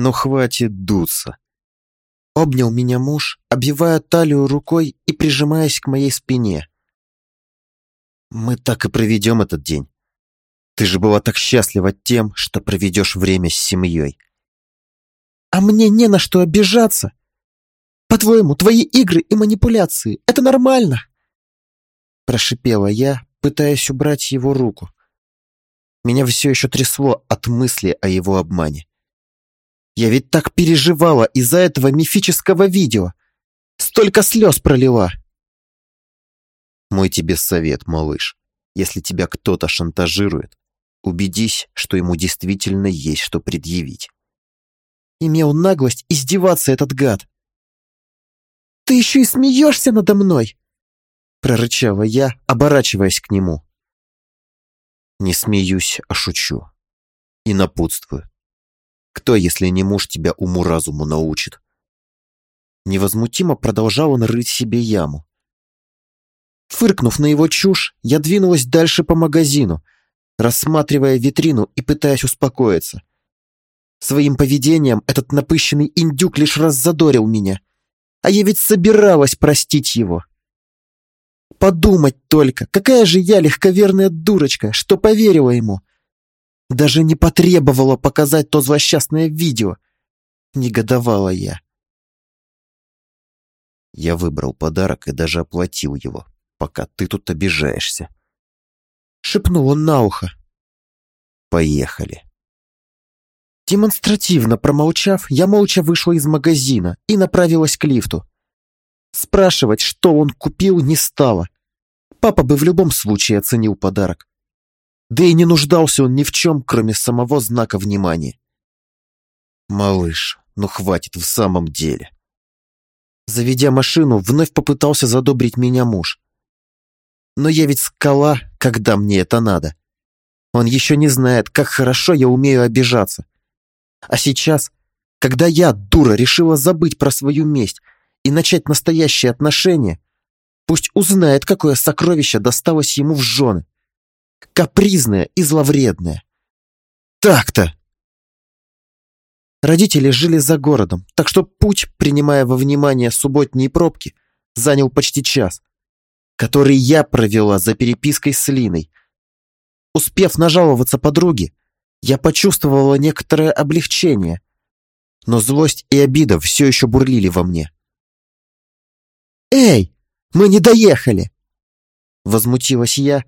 Ну хватит дуться. Обнял меня муж, обвивая талию рукой и прижимаясь к моей спине. Мы так и проведем этот день. Ты же была так счастлива тем, что проведешь время с семьей. А мне не на что обижаться. По-твоему, твои игры и манипуляции — это нормально? Прошипела я, пытаясь убрать его руку. Меня все еще трясло от мысли о его обмане. Я ведь так переживала из-за этого мифического видео. Столько слез пролила. Мой тебе совет, малыш. Если тебя кто-то шантажирует, убедись, что ему действительно есть что предъявить. Имел наглость издеваться этот гад. «Ты еще и смеешься надо мной!» Прорычала я, оборачиваясь к нему. Не смеюсь, а шучу. И напутствую. Кто, если не муж, тебя уму-разуму научит? Невозмутимо продолжал он рыть себе яму. Фыркнув на его чушь, я двинулась дальше по магазину, рассматривая витрину и пытаясь успокоиться. Своим поведением этот напыщенный индюк лишь раз задорил меня. А я ведь собиралась простить его. Подумать только, какая же я легковерная дурочка, что поверила ему. Даже не потребовала показать то злосчастное видео. Негодовала я. Я выбрал подарок и даже оплатил его, пока ты тут обижаешься. Шепнул он на ухо. Поехали. Демонстративно промолчав, я молча вышла из магазина и направилась к лифту. Спрашивать, что он купил, не стало. Папа бы в любом случае оценил подарок. Да и не нуждался он ни в чем, кроме самого знака внимания. «Малыш, ну хватит в самом деле». Заведя машину, вновь попытался задобрить меня муж. Но я ведь скала, когда мне это надо. Он еще не знает, как хорошо я умею обижаться. А сейчас, когда я, дура, решила забыть про свою месть и начать настоящие отношения, пусть узнает, какое сокровище досталось ему в жены капризная и зловредная. Так-то! Родители жили за городом, так что путь, принимая во внимание субботние пробки, занял почти час, который я провела за перепиской с Линой. Успев нажаловаться подруге, я почувствовала некоторое облегчение, но злость и обида все еще бурлили во мне. «Эй, мы не доехали!» Возмутилась я,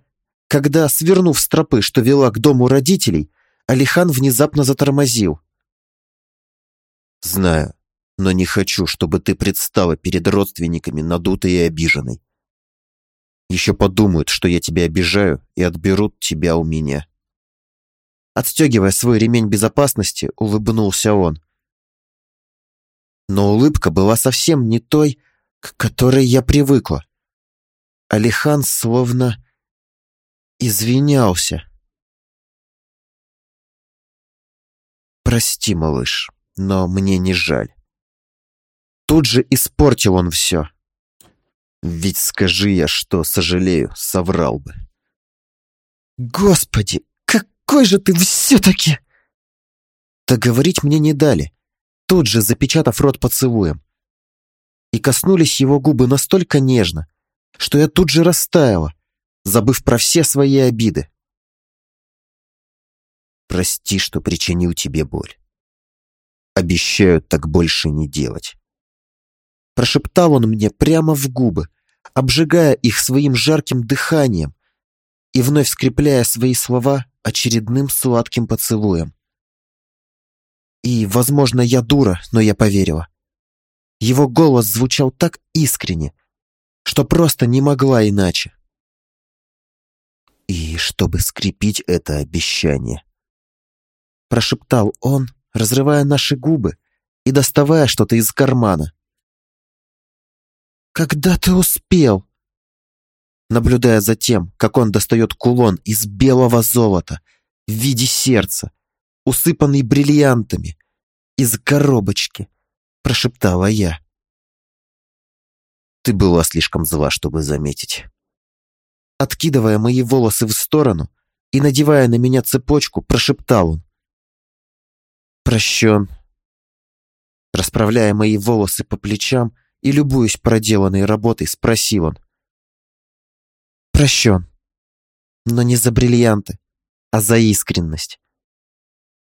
когда, свернув с тропы, что вела к дому родителей, Алихан внезапно затормозил. «Знаю, но не хочу, чтобы ты предстала перед родственниками надутой и обиженной. Еще подумают, что я тебя обижаю, и отберут тебя у меня». Отстегивая свой ремень безопасности, улыбнулся он. Но улыбка была совсем не той, к которой я привыкла. Алихан словно извинялся. «Прости, малыш, но мне не жаль». Тут же испортил он все. Ведь скажи я, что сожалею, соврал бы. «Господи, какой же ты все-таки...» Договорить мне не дали, тут же запечатав рот поцелуем. И коснулись его губы настолько нежно, что я тут же растаяла, забыв про все свои обиды. Прости, что причинил тебе боль. Обещаю так больше не делать. Прошептал он мне прямо в губы, обжигая их своим жарким дыханием и вновь скрепляя свои слова очередным сладким поцелуем. И, возможно, я дура, но я поверила. Его голос звучал так искренне, что просто не могла иначе. И чтобы скрепить это обещание, прошептал он, разрывая наши губы и доставая что-то из кармана. «Когда ты успел?» Наблюдая за тем, как он достает кулон из белого золота в виде сердца, усыпанный бриллиантами, из коробочки, прошептала я. Ты была слишком зла, чтобы заметить откидывая мои волосы в сторону и надевая на меня цепочку, прошептал он. «Прощен, Расправляя мои волосы по плечам и любуясь проделанной работой, спросил он. Прощен. Но не за бриллианты, а за искренность.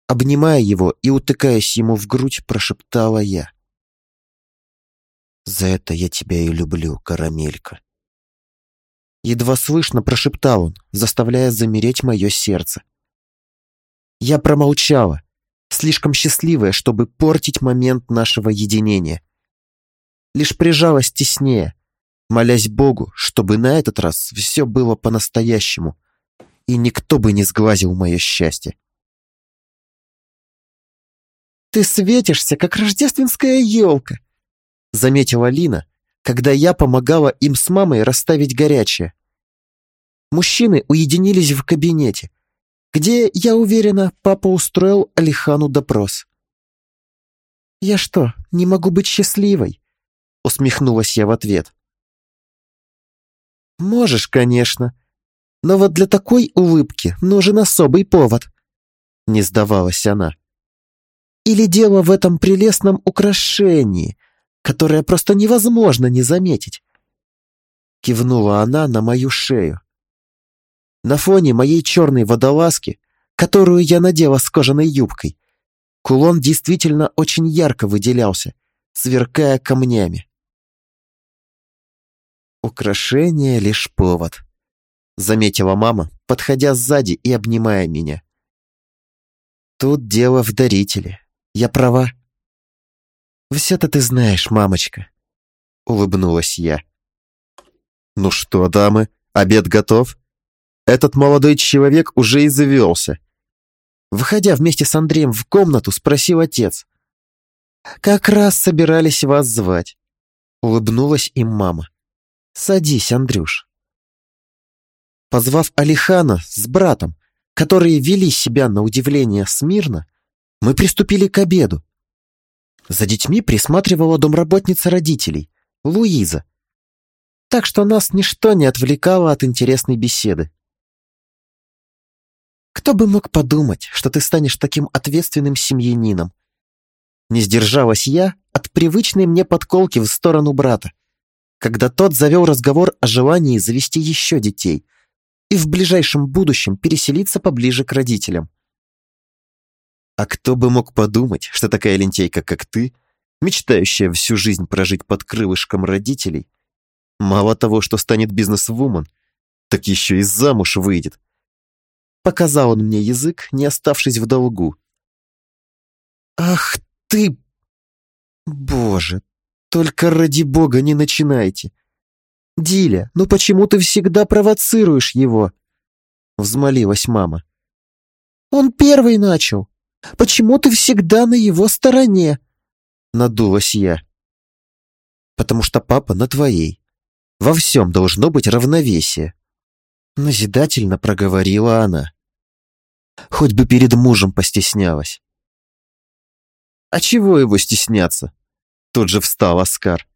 Обнимая его и утыкаясь ему в грудь, прошептала я. «За это я тебя и люблю, карамелька». Едва слышно прошептал он, заставляя замереть мое сердце. Я промолчала, слишком счастливая, чтобы портить момент нашего единения. Лишь прижалась теснее, молясь Богу, чтобы на этот раз все было по-настоящему, и никто бы не сглазил мое счастье. «Ты светишься, как рождественская елка», — заметила Лина, когда я помогала им с мамой расставить горячее. Мужчины уединились в кабинете, где, я уверена, папа устроил Алихану допрос. «Я что, не могу быть счастливой?» — усмехнулась я в ответ. «Можешь, конечно, но вот для такой улыбки нужен особый повод», — не сдавалась она. «Или дело в этом прелестном украшении, которое просто невозможно не заметить?» Кивнула она на мою шею. На фоне моей черной водолазки, которую я надела с кожаной юбкой, кулон действительно очень ярко выделялся, сверкая камнями. «Украшение — лишь повод», — заметила мама, подходя сзади и обнимая меня. «Тут дело в дарителе. Я права?» «Все-то ты знаешь, мамочка», — улыбнулась я. «Ну что, дамы, обед готов?» Этот молодой человек уже и завелся. Выходя вместе с Андреем в комнату, спросил отец. «Как раз собирались вас звать», — улыбнулась им мама. «Садись, Андрюш». Позвав Алихана с братом, которые вели себя на удивление смирно, мы приступили к обеду. За детьми присматривала домработница родителей, Луиза. Так что нас ничто не отвлекало от интересной беседы. Кто бы мог подумать, что ты станешь таким ответственным семьянином? Не сдержалась я от привычной мне подколки в сторону брата, когда тот завел разговор о желании завести еще детей и в ближайшем будущем переселиться поближе к родителям. А кто бы мог подумать, что такая лентейка, как ты, мечтающая всю жизнь прожить под крылышком родителей, мало того, что станет бизнес-вумен, так еще и замуж выйдет, Показал он мне язык, не оставшись в долгу. «Ах ты! Боже, только ради бога не начинайте! Диля, ну почему ты всегда провоцируешь его?» Взмолилась мама. «Он первый начал. Почему ты всегда на его стороне?» Надулась я. «Потому что папа на твоей. Во всем должно быть равновесие», назидательно проговорила она. Хоть бы перед мужем постеснялась. А чего его стесняться? Тут же встал Оскар.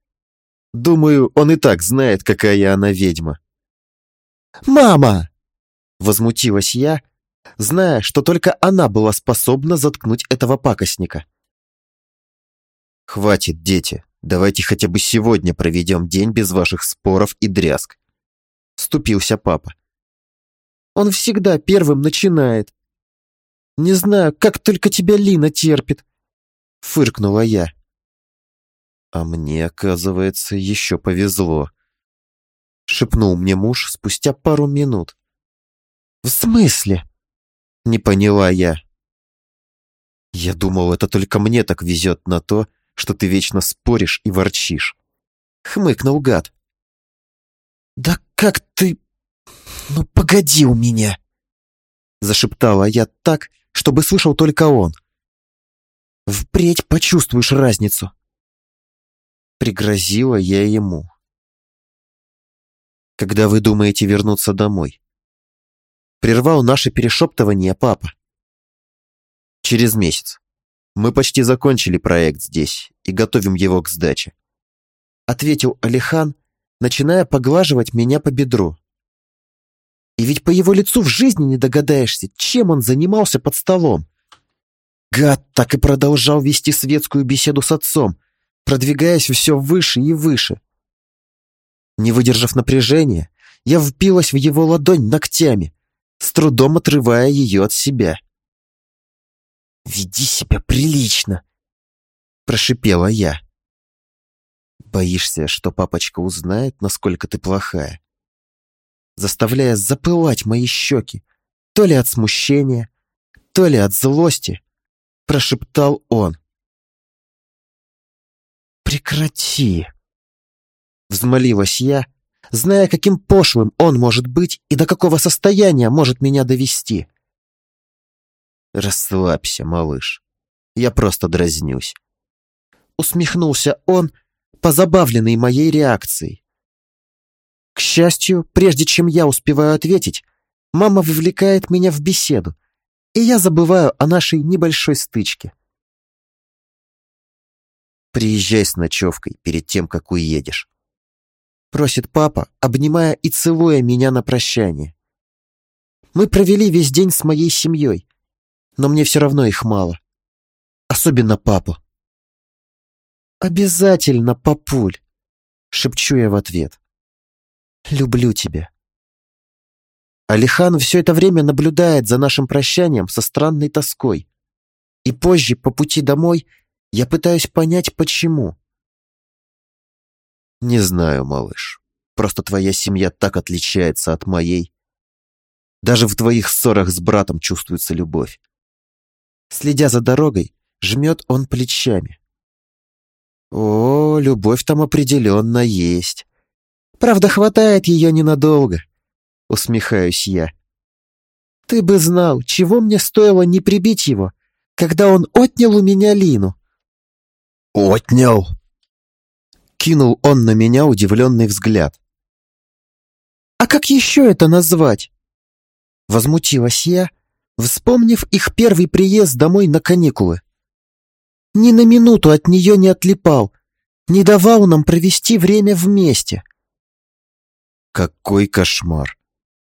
Думаю, он и так знает, какая она ведьма. «Мама!» Возмутилась я, зная, что только она была способна заткнуть этого пакостника. «Хватит, дети, давайте хотя бы сегодня проведем день без ваших споров и дрязг», — ступился папа. «Он всегда первым начинает», не знаю, как только тебя Лина терпит!» Фыркнула я. «А мне, оказывается, еще повезло», — шепнул мне муж спустя пару минут. «В смысле?» — не поняла я. «Я думал, это только мне так везет на то, что ты вечно споришь и ворчишь», — хмыкнул гад. «Да как ты... Ну, погоди у меня!» Зашептала я так, чтобы слышал только он. Впредь почувствуешь разницу. Пригрозила я ему. Когда вы думаете вернуться домой? Прервал наше перешептывание папа. Через месяц. Мы почти закончили проект здесь и готовим его к сдаче. Ответил Алихан, начиная поглаживать меня по бедру. И ведь по его лицу в жизни не догадаешься, чем он занимался под столом. Гад так и продолжал вести светскую беседу с отцом, продвигаясь все выше и выше. Не выдержав напряжения, я впилась в его ладонь ногтями, с трудом отрывая ее от себя. «Веди себя прилично!» — прошипела я. «Боишься, что папочка узнает, насколько ты плохая?» Заставляя запылать мои щеки, то ли от смущения, то ли от злости, прошептал он. «Прекрати!» Взмолилась я, зная, каким пошлым он может быть и до какого состояния может меня довести. «Расслабься, малыш. Я просто дразнюсь». Усмехнулся он, позабавленный моей реакцией. Счастью, прежде чем я успеваю ответить, мама вовлекает меня в беседу, и я забываю о нашей небольшой стычке. «Приезжай с ночевкой перед тем, как уедешь», — просит папа, обнимая и целуя меня на прощание. Мы провели весь день с моей семьей, но мне все равно их мало. Особенно папу. «Обязательно, папуль!» — шепчу я в ответ. «Люблю тебя». Алихан все это время наблюдает за нашим прощанием со странной тоской. И позже, по пути домой, я пытаюсь понять, почему. Не знаю, малыш. Просто твоя семья так отличается от моей. Даже в твоих ссорах с братом чувствуется любовь. Следя за дорогой, жмет он плечами. О, любовь там определенно есть. Правда, хватает ее ненадолго. Усмехаюсь я. Ты бы знал, чего мне стоило не прибить его, когда он отнял у меня Лину. Отнял? Кинул он на меня удивленный взгляд. А как еще это назвать? Возмутилась я, вспомнив их первый приезд домой на каникулы. Ни на минуту от нее не отлипал, не давал нам провести время вместе. Какой кошмар!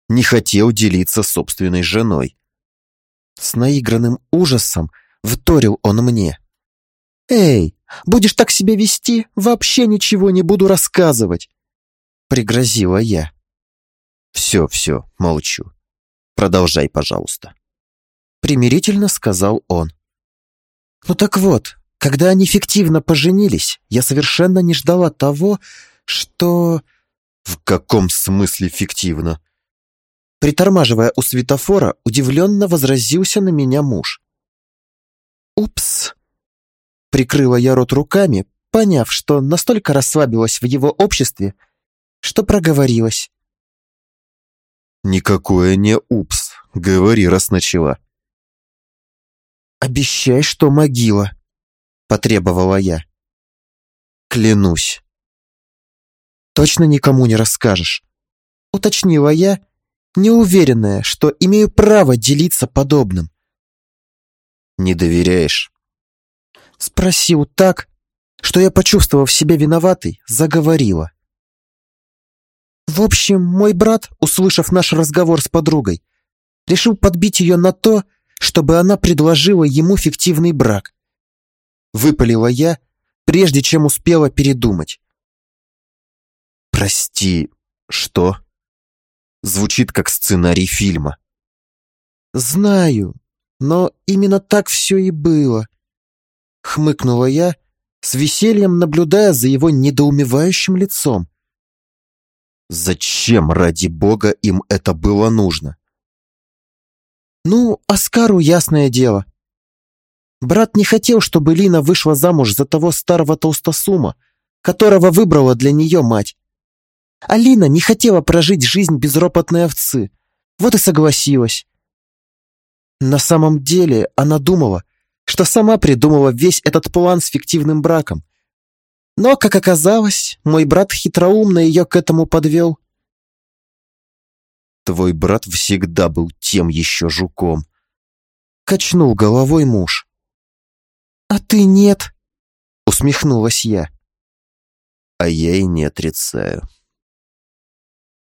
Не хотел делиться собственной женой. С наигранным ужасом вторил он мне. «Эй, будешь так себя вести, вообще ничего не буду рассказывать!» Пригрозила я. «Все, все, молчу. Продолжай, пожалуйста» примирительно сказал он. Ну так вот, когда они фиктивно поженились, я совершенно не ждала того, что... В каком смысле фиктивно? Притормаживая у светофора, удивленно возразился на меня муж. «Упс!» Прикрыла я рот руками, поняв, что настолько расслабилась в его обществе, что проговорилась. «Никакое не упс, говори, раз начала». «Обещай, что могила», — потребовала я. «Клянусь». «Точно никому не расскажешь», — уточнила я, неуверенная, что имею право делиться подобным. «Не доверяешь?» Спросил так, что я, почувствовав себя виноватой, заговорила. В общем, мой брат, услышав наш разговор с подругой, решил подбить ее на то, чтобы она предложила ему фиктивный брак. Выпалила я, прежде чем успела передумать. «Прости, что?» Звучит как сценарий фильма. «Знаю, но именно так все и было», — хмыкнула я, с весельем наблюдая за его недоумевающим лицом. «Зачем, ради бога, им это было нужно?» Ну, Оскару ясное дело. Брат не хотел, чтобы Лина вышла замуж за того старого толстосума, которого выбрала для нее мать. А Лина не хотела прожить жизнь безропотной овцы, вот и согласилась. На самом деле она думала, что сама придумала весь этот план с фиктивным браком. Но, как оказалось, мой брат хитроумно ее к этому подвел. Твой брат всегда был тем еще жуком. Качнул головой муж. А ты нет, усмехнулась я. А я и не отрицаю.